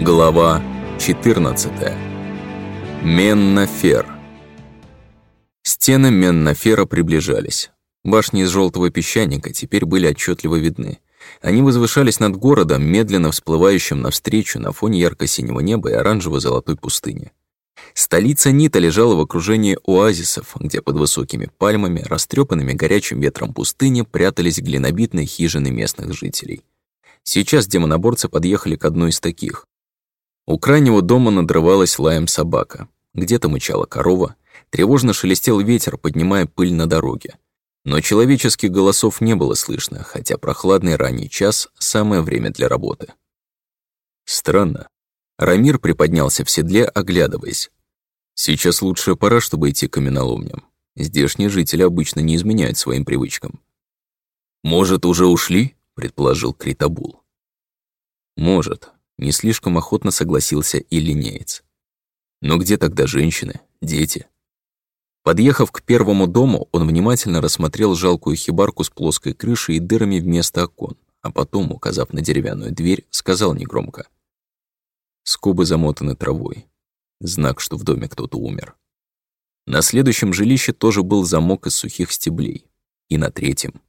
Глава 14. Меннафер. Стены Меннафера приближались. Башни из желтого песчаника теперь были отчетливо видны. Они возвышались над городом, медленно всплывающим навстречу на фоне ярко-синего неба и оранжево-золотой пустыни. Столица Нита лежала в окружении оазисов, где под высокими пальмами, растрепанными горячим ветром пустыни, прятались глинобитные хижины местных жителей. Сейчас демоноборцы подъехали к одной из таких. У крайнего дома надрывалась лаем собака. Где-то мычала корова, тревожно шелестел ветер, поднимая пыль на дороге. Но человеческих голосов не было слышно, хотя прохладный ранний час — самое время для работы. Странно. Рамир приподнялся в седле, оглядываясь. Сейчас лучшая пора, чтобы идти к каменоломням. Здешние жители обычно не изменяют своим привычкам. «Может, уже ушли?» — предположил Критабул. «Может», не слишком охотно согласился и линеец. Но где тогда женщины, дети? Подъехав к первому дому, он внимательно рассмотрел жалкую хибарку с плоской крышей и дырами вместо окон, а потом, указав на деревянную дверь, сказал негромко. Скобы замотаны травой. Знак, что в доме кто-то умер. На следующем жилище тоже был замок из сухих стеблей. И на третьем.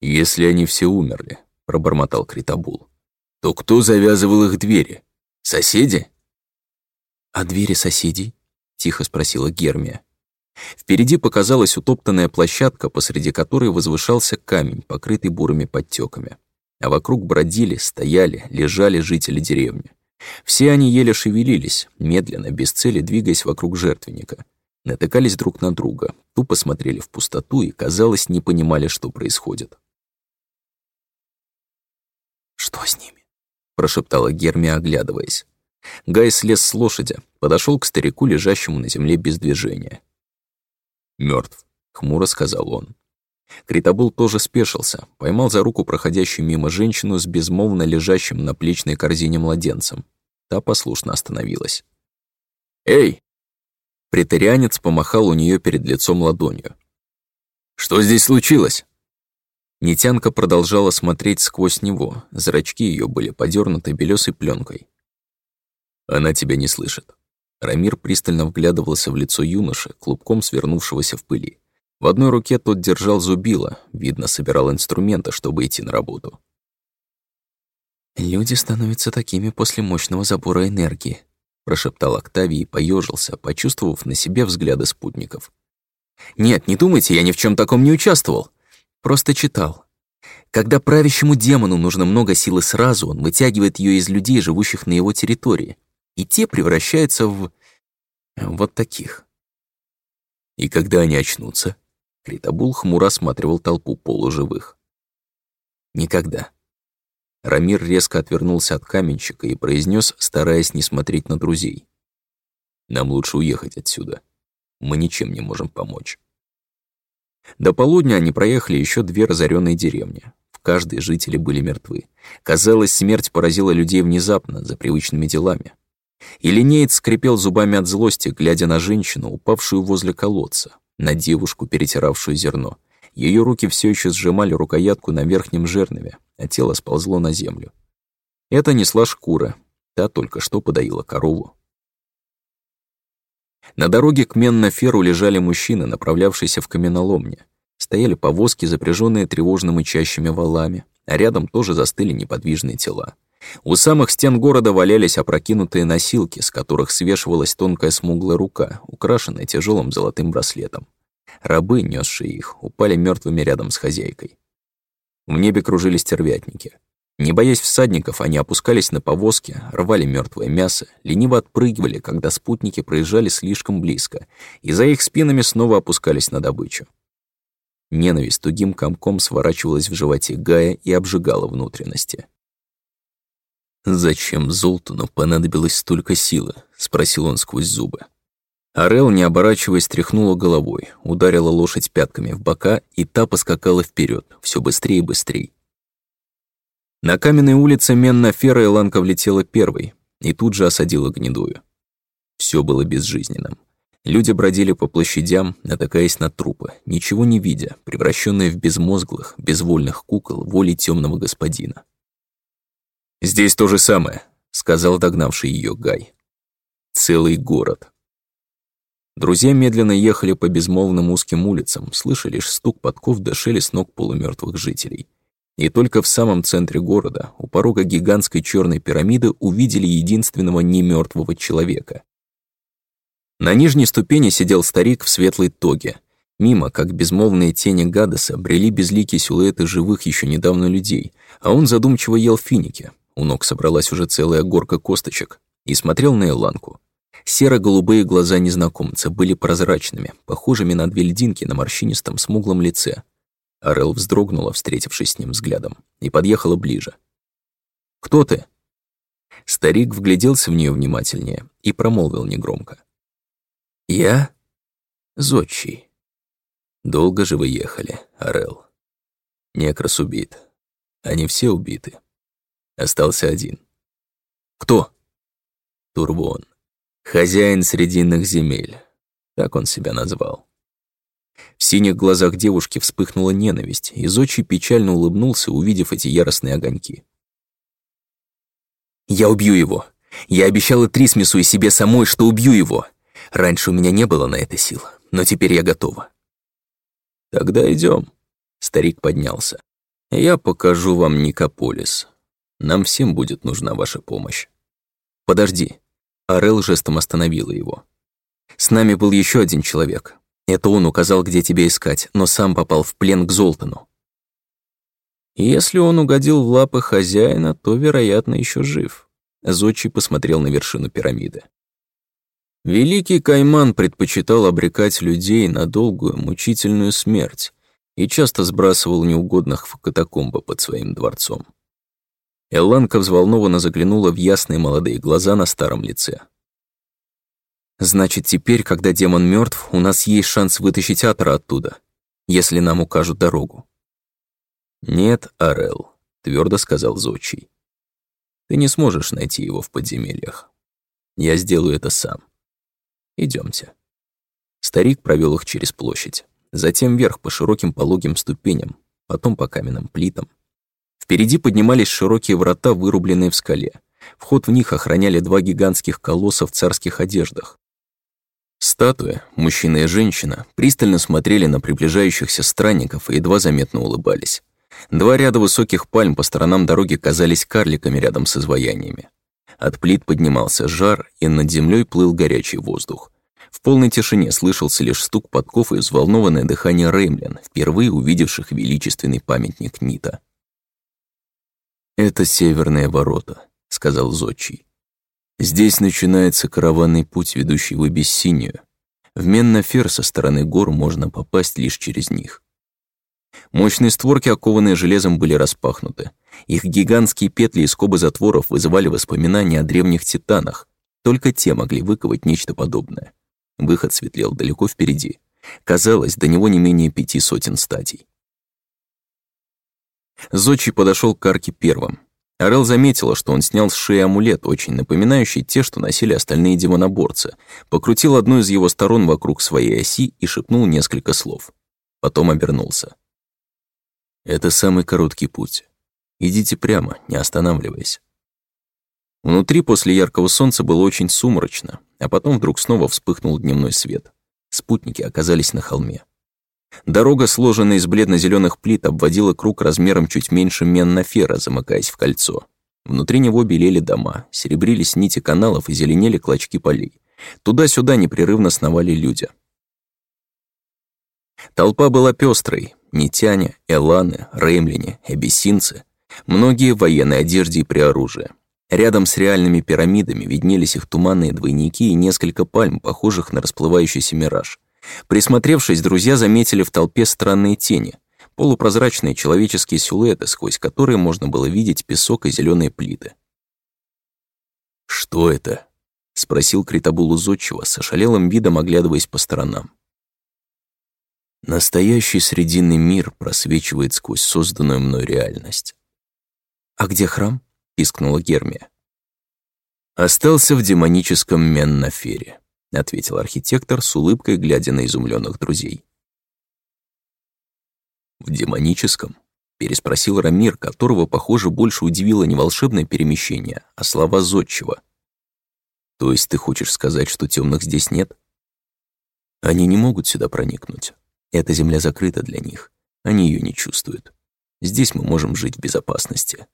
«Если они все умерли», — пробормотал Критабул, то кто завязывал их двери? Соседи? «А двери соседей?» — тихо спросила Гермия. Впереди показалась утоптанная площадка, посреди которой возвышался камень, покрытый бурыми подтеками. А вокруг бродили, стояли, лежали жители деревни. Все они еле шевелились, медленно, без цели двигаясь вокруг жертвенника. Натыкались друг на друга, тупо смотрели в пустоту и, казалось, не понимали, что происходит. «Что с ними?» Прошептала Герми, оглядываясь. Гай слез с лошади, подошел к старику, лежащему на земле без движения. Мертв, хмуро сказал он. Критабул тоже спешился, поймал за руку проходящую мимо женщину с безмолвно лежащим на плечной корзине младенцем. Та послушно остановилась. «Эй!» Претерианец помахал у нее перед лицом ладонью. «Что здесь случилось?» Нетянка продолжала смотреть сквозь него, зрачки ее были подернуты белесой пленкой. Она тебя не слышит. Рамир пристально вглядывался в лицо юноши, клубком свернувшегося в пыли. В одной руке тот держал зубило, видно, собирал инструменты, чтобы идти на работу. «Люди становятся такими после мощного забора энергии», прошептал Октавий и поежился, почувствовав на себе взгляды спутников. «Нет, не думайте, я ни в чем таком не участвовал. Просто читал. Когда правящему демону нужно много силы сразу, он вытягивает ее из людей, живущих на его территории. И те превращаются в... вот таких. И когда они очнутся? Критабул хмуро осматривал толпу полуживых. Никогда. Рамир резко отвернулся от каменщика и произнес, стараясь не смотреть на друзей. «Нам лучше уехать отсюда. Мы ничем не можем помочь». До полудня они проехали еще две разоренные деревни. В каждой жители были мертвы. Казалось, смерть поразила людей внезапно, за привычными делами. И линеец скрипел зубами от злости, глядя на женщину, упавшую возле колодца, на девушку, перетиравшую зерно. Ее руки все еще сжимали рукоятку на верхнем жернове, а тело сползло на землю. Это несла шкура, та только что подоила корову. На дороге к Меннаферу лежали мужчины, направлявшиеся в каменоломне. Стояли повозки, запряженные тревожно мычащими валами, а рядом тоже застыли неподвижные тела. У самых стен города валялись опрокинутые носилки, с которых свешивалась тонкая смуглая рука, украшенная тяжелым золотым браслетом. Рабы, несшие их, упали мертвыми рядом с хозяйкой. В небе кружились тервятники. Не боясь всадников, они опускались на повозки, рвали мертвое мясо, лениво отпрыгивали, когда спутники проезжали слишком близко, и за их спинами снова опускались на добычу. Ненависть тугим комком сворачивалась в животе Гая и обжигала внутренности. «Зачем Золтану понадобилось столько силы?» — спросил он сквозь зубы. Орел, не оборачиваясь, тряхнула головой, ударила лошадь пятками в бока, и та поскакала вперед, все быстрее и быстрее. На каменной улице Менна-Фера Иланка влетела первой и тут же осадила гнедую. Все было безжизненным. Люди бродили по площадям, натыкаясь на трупы, ничего не видя, превращенные в безмозглых, безвольных кукол воли темного господина. «Здесь то же самое», сказал догнавший ее Гай. «Целый город». Друзья медленно ехали по безмолвным узким улицам, слыша лишь стук подков до шелест ног полумертвых жителей. И только в самом центре города, у порога гигантской черной пирамиды, увидели единственного немертвого человека. На нижней ступени сидел старик в светлой тоге. Мимо, как безмолвные тени Гадеса, брели безликие силуэты живых еще недавно людей, а он задумчиво ел финики. У ног собралась уже целая горка косточек. И смотрел на Эланку. Серо-голубые глаза незнакомца были прозрачными, похожими на две льдинки на морщинистом смуглом лице. Орел вздрогнула, встретившись с ним взглядом, и подъехала ближе. «Кто ты?» Старик вгляделся в нее внимательнее и промолвил негромко. «Я Зодчий. Долго же вы ехали, Орел. Некрас убит. Они все убиты. Остался один. Кто? Турбон. Хозяин Срединных земель. Так он себя назвал. В синих глазах девушки вспыхнула ненависть, и Зодчий печально улыбнулся, увидев эти яростные огоньки. «Я убью его. Я обещала Трисмису и себе самой, что убью его. Раньше у меня не было на это сил, но теперь я готова». «Тогда идем. Старик поднялся. «Я покажу вам Никополис. Нам всем будет нужна ваша помощь». «Подожди». Арел жестом остановила его. «С нами был еще один человек. Это он указал, где тебя искать, но сам попал в плен к Золтану». «Если он угодил в лапы хозяина, то, вероятно, еще жив». Зодчий посмотрел на вершину пирамиды. Великий Кайман предпочитал обрекать людей на долгую, мучительную смерть и часто сбрасывал неугодных в катакомбы под своим дворцом. Элланка взволнованно заглянула в ясные молодые глаза на старом лице. «Значит, теперь, когда демон мертв, у нас есть шанс вытащить Атора оттуда, если нам укажут дорогу». «Нет, Арел», — твердо сказал Зодчий. «Ты не сможешь найти его в подземельях. Я сделаю это сам. Идемте. Старик провел их через площадь, затем вверх по широким пологим ступеням, потом по каменным плитам. Впереди поднимались широкие врата, вырубленные в скале. Вход в них охраняли два гигантских колосса в царских одеждах. Статуи, мужчина и женщина, пристально смотрели на приближающихся странников и едва заметно улыбались. Два ряда высоких пальм по сторонам дороги казались карликами рядом с изваяниями. От плит поднимался жар, и над землей плыл горячий воздух. В полной тишине слышался лишь стук подков и взволнованное дыхание Реймлин, впервые увидевших величественный памятник Нита. «Это северные ворота», — сказал Зодчий. «Здесь начинается караванный путь, ведущий в Абиссинию. В Меннафер со стороны гор можно попасть лишь через них. Мощные створки, окованные железом, были распахнуты. Их гигантские петли и скобы затворов вызывали воспоминания о древних титанах. Только те могли выковать нечто подобное. Выход светлел далеко впереди. Казалось, до него не менее пяти сотен стадий. Зодчий подошел к арке первым. Орел заметила, что он снял с шеи амулет, очень напоминающий те, что носили остальные демоноборцы, покрутил одну из его сторон вокруг своей оси и шепнул несколько слов. Потом обернулся. Это самый короткий путь. Идите прямо, не останавливаясь. Внутри после яркого солнца было очень сумрачно, а потом вдруг снова вспыхнул дневной свет. Спутники оказались на холме. Дорога, сложенная из бледно зеленых плит, обводила круг размером чуть меньше Меннафера, замыкаясь в кольцо. Внутри него белели дома, серебрились нити каналов и зеленели клочки полей. Туда-сюда непрерывно сновали люди. Толпа была пестрой, Нитяне, Эланы, Реймлине, Эбиссинцы, многие в военной одежде и при оружии. Рядом с реальными пирамидами виднелись их туманные двойники и несколько пальм, похожих на расплывающийся мираж. Присмотревшись, друзья заметили в толпе странные тени, полупрозрачные человеческие силуэты, сквозь которые можно было видеть песок и зеленые плиты. «Что это?» — спросил Критабул Зодчего, с ошалелым видом оглядываясь по сторонам. Настоящий срединный мир просвечивает сквозь созданную мной реальность. «А где храм?» — пискнула Гермия. «Остался в демоническом Меннафере», — ответил архитектор с улыбкой, глядя на изумленных друзей. «В демоническом?» — переспросил Рамир, которого, похоже, больше удивило не волшебное перемещение, а слова зодчего. То есть ты хочешь сказать, что темных здесь нет? Они не могут сюда проникнуть. Эта земля закрыта для них. Они ее не чувствуют. Здесь мы можем жить в безопасности.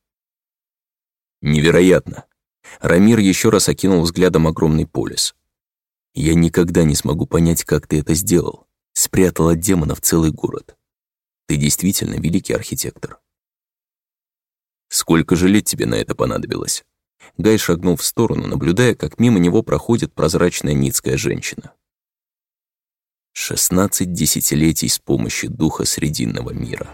Невероятно. Рамир еще раз окинул взглядом огромный полис. Я никогда не смогу понять, как ты это сделал. Спрятал от демонов целый город. Ты действительно великий архитектор. Сколько же лет тебе на это понадобилось? Гай шагнул в сторону, наблюдая, как мимо него проходит прозрачная ницкая женщина. Шестнадцать десятилетий с помощью духа Срединного мира.